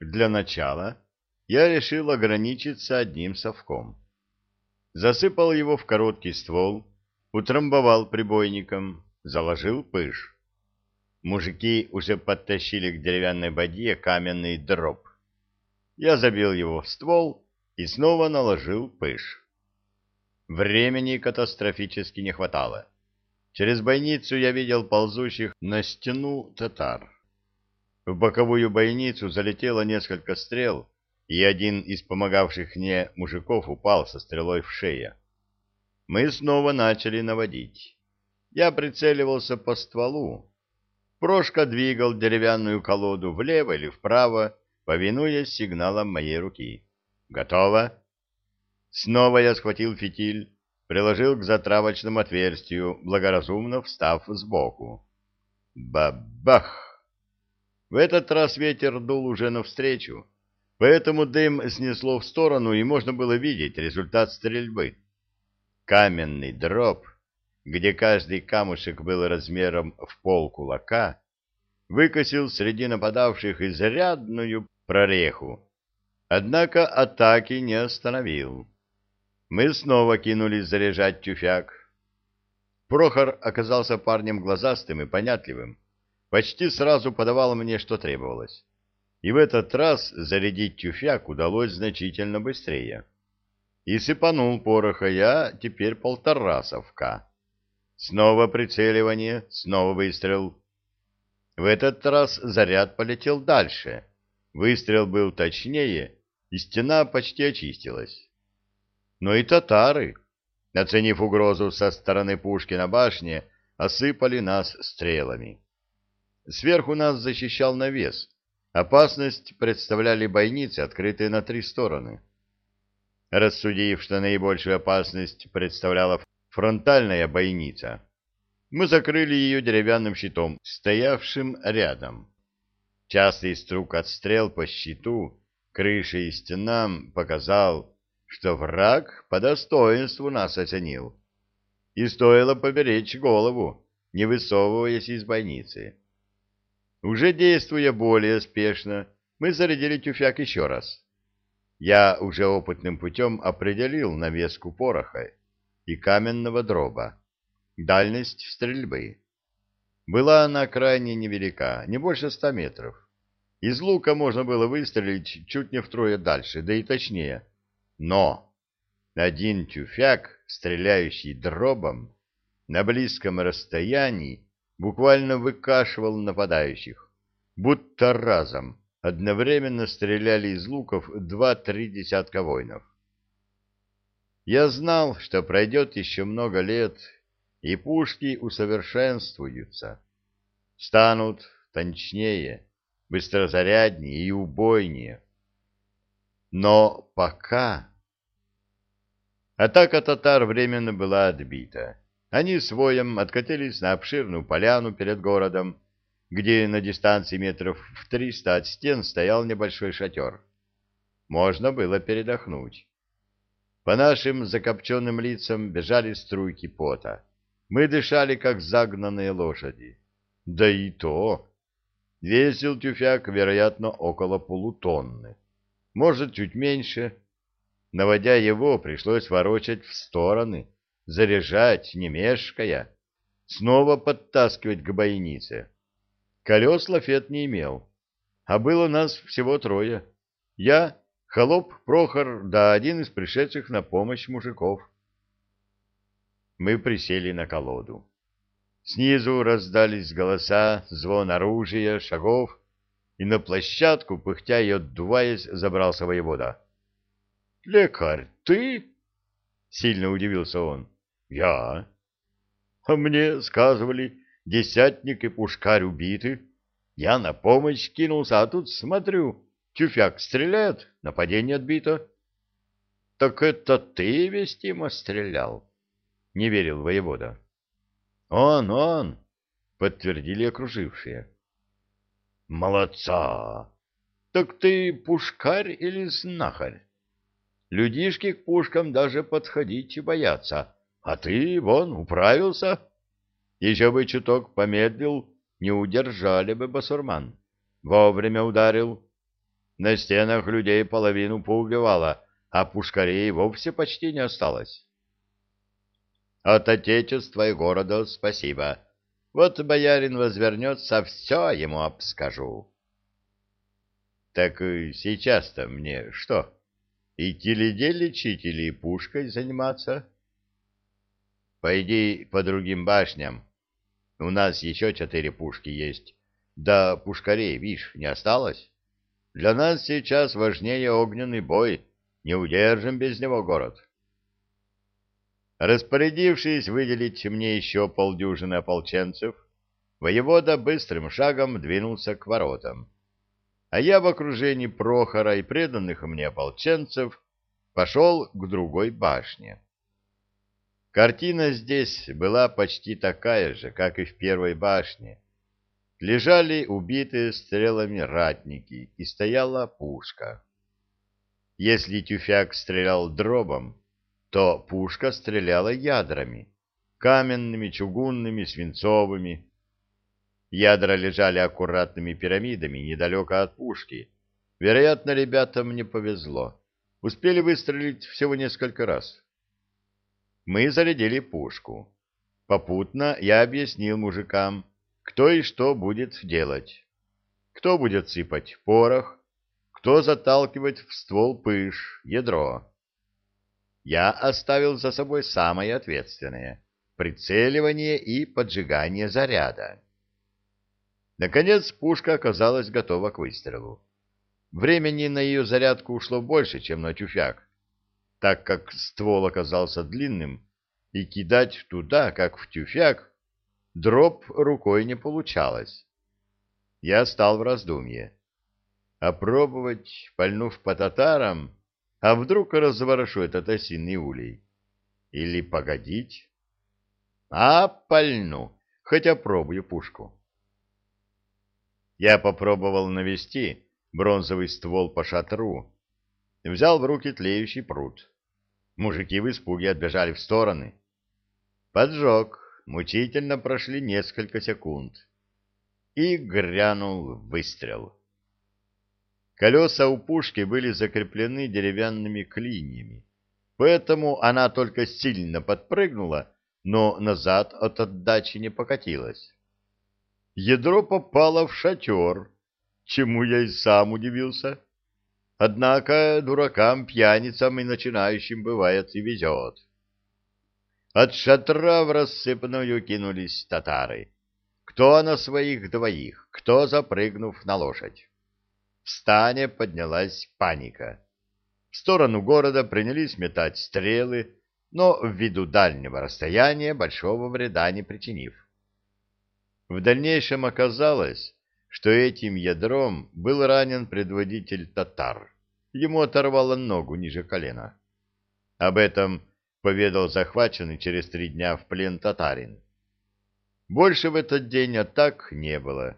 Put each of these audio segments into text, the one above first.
Для начала я решил ограничиться одним совком. Засыпал его в короткий ствол, утрамбовал прибойником, заложил пыш. Мужики уже подтащили к деревянной бадье каменный дроб. Я забил его в ствол и снова наложил пыш. Времени катастрофически не хватало. Через бойницу я видел ползущих на стену татар. В боковую бойницу залетело несколько стрел, и один из помогавших мне мужиков упал со стрелой в шее. Мы снова начали наводить. Я прицеливался по стволу. Прошка двигал деревянную колоду влево или вправо, повинуясь сигналам моей руки. «Готово!» Снова я схватил фитиль, приложил к затравочному отверстию, благоразумно встав сбоку. Бабах! В этот раз ветер дул уже навстречу, поэтому дым снесло в сторону, и можно было видеть результат стрельбы. Каменный дроб, где каждый камушек был размером в пол кулака, выкосил среди нападавших изрядную прореху, однако атаки не остановил. Мы снова кинулись заряжать тюфяк. Прохор оказался парнем глазастым и понятливым. Почти сразу подавал мне, что требовалось. И в этот раз зарядить тюфяк удалось значительно быстрее. И сыпанул пороха я теперь полтора совка. Снова прицеливание, снова выстрел. В этот раз заряд полетел дальше. Выстрел был точнее, и стена почти очистилась но и татары, оценив угрозу со стороны пушки на башне, осыпали нас стрелами. Сверху нас защищал навес. Опасность представляли бойницы, открытые на три стороны. Рассудив, что наибольшую опасность представляла фронтальная бойница, мы закрыли ее деревянным щитом, стоявшим рядом. Частый струк от стрел по щиту, крыше и стенам показал, что враг по достоинству нас оценил. И стоило поберечь голову, не высовываясь из бойницы. Уже действуя более спешно, мы зарядили тюфяк еще раз. Я уже опытным путем определил навеску пороха и каменного дроба, дальность стрельбы. Была она крайне невелика, не больше ста метров. Из лука можно было выстрелить чуть не втрое дальше, да и точнее — но один тюфяк, стреляющий дробом, на близком расстоянии буквально выкашивал нападающих, будто разом одновременно стреляли из луков два-три десятка воинов. Я знал, что пройдет еще много лет, и пушки усовершенствуются, станут точнее, быстрозаряднее и убойнее. Но пока... Атака татар временно была отбита. Они с воем откатились на обширную поляну перед городом, где на дистанции метров в триста от стен стоял небольшой шатер. Можно было передохнуть. По нашим закопченным лицам бежали струйки пота. Мы дышали, как загнанные лошади. Да и то. Весил тюфяк, вероятно, около полутонны может, чуть меньше. Наводя его, пришлось ворочать в стороны, заряжать, не мешкая, снова подтаскивать к бойнице. Колес лафет не имел, а было нас всего трое. Я, холоп Прохор, да один из пришедших на помощь мужиков. Мы присели на колоду. Снизу раздались голоса, звон оружия, шагов — и на площадку, пыхтя и отдуваясь, забрался воевода. — Лекарь, ты? — сильно удивился он. — Я. — А мне сказывали, десятник и пушкарь убиты. Я на помощь кинулся, а тут смотрю, тюфяк стреляет, нападение отбито. — Так это ты, Вестима, стрелял? — не верил воевода. — Он, он, — подтвердили окружившие. — Молодца! Так ты пушкарь или знахарь? Людишки к пушкам даже подходить и боятся, а ты, вон, управился. Еще бы чуток помедлил, не удержали бы басурман. Вовремя ударил. На стенах людей половину поубивало, а пушкарей вовсе почти не осталось. От отечества и города спасибо. Вот боярин возвернется, все ему обскажу. Так сейчас-то мне что, идти людей лечить или пушкой заниматься? Пойди по другим башням. У нас еще четыре пушки есть. Да пушкарей, видишь, не осталось. Для нас сейчас важнее огненный бой. Не удержим без него город. Распорядившись выделить мне еще полдюжины ополченцев, воевода быстрым шагом двинулся к воротам. А я в окружении Прохора и преданных мне ополченцев пошел к другой башне. Картина здесь была почти такая же, как и в первой башне. Лежали убитые стрелами ратники, и стояла пушка. Если тюфяк стрелял дробом, то пушка стреляла ядрами, каменными, чугунными, свинцовыми. Ядра лежали аккуратными пирамидами недалеко от пушки. Вероятно, ребятам не повезло. Успели выстрелить всего несколько раз. Мы зарядили пушку. Попутно я объяснил мужикам, кто и что будет делать. Кто будет сыпать порох, кто заталкивать в ствол пыш, ядро я оставил за собой самое ответственное — прицеливание и поджигание заряда. Наконец пушка оказалась готова к выстрелу. Времени на ее зарядку ушло больше, чем на тюфяк, так как ствол оказался длинным, и кидать туда, как в тюфяк, дроп рукой не получалось. Я стал в раздумье. Опробовать, пальнув по татарам, а вдруг разворошу этот осиный улей? Или погодить? А, пальну, хотя пробую пушку. Я попробовал навести бронзовый ствол по шатру, взял в руки тлеющий пруд. Мужики в испуге отбежали в стороны. Поджег, мучительно прошли несколько секунд. И грянул выстрел. Колеса у пушки были закреплены деревянными клиньями, поэтому она только сильно подпрыгнула, но назад от отдачи не покатилась. Ядро попало в шатер, чему я и сам удивился. Однако дуракам, пьяницам и начинающим бывает и везет. От шатра в рассыпную кинулись татары. Кто на своих двоих, кто запрыгнув на лошадь. В стане поднялась паника. В сторону города принялись метать стрелы, но ввиду дальнего расстояния большого вреда не причинив. В дальнейшем оказалось, что этим ядром был ранен предводитель татар. Ему оторвало ногу ниже колена. Об этом поведал захваченный через три дня в плен татарин. Больше в этот день атак не было.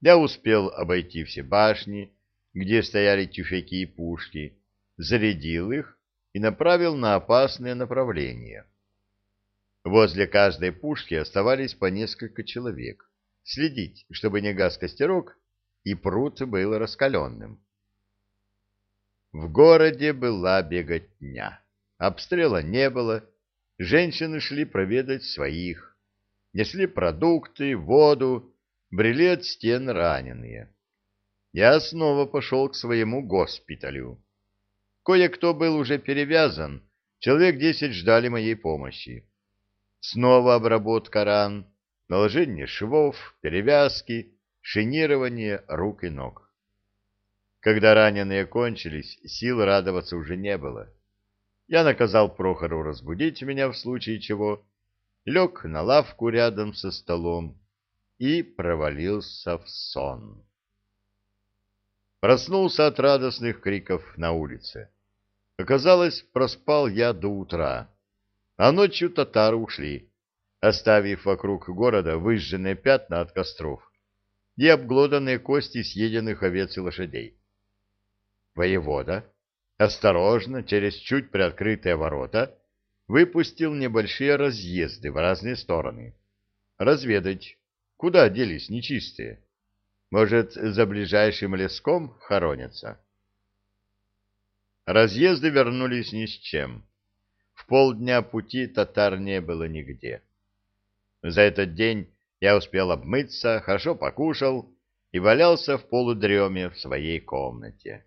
Я успел обойти все башни, где стояли тюфяки и пушки, зарядил их и направил на опасные направления. Возле каждой пушки оставались по несколько человек, следить, чтобы не гас костерок и пруд был раскаленным. В городе была беготня, обстрела не было, женщины шли проведать своих, несли продукты, воду, брели от стен раненые. Я снова пошел к своему госпиталю. Кое-кто был уже перевязан, человек десять ждали моей помощи. Снова обработка ран, наложение швов, перевязки, шинирование рук и ног. Когда раненые кончились, сил радоваться уже не было. Я наказал Прохору разбудить меня в случае чего, лег на лавку рядом со столом и провалился в сон. Проснулся от радостных криков на улице. Оказалось, проспал я до утра, а ночью татары ушли, оставив вокруг города выжженные пятна от костров и обглоданные кости съеденных овец и лошадей. Воевода осторожно, через чуть приоткрытые ворота, выпустил небольшие разъезды в разные стороны. Разведать, Куда делись нечистые? Может, за ближайшим леском хоронятся? Разъезды вернулись ни с чем. В полдня пути татар не было нигде. За этот день я успел обмыться, хорошо покушал и валялся в полудреме в своей комнате.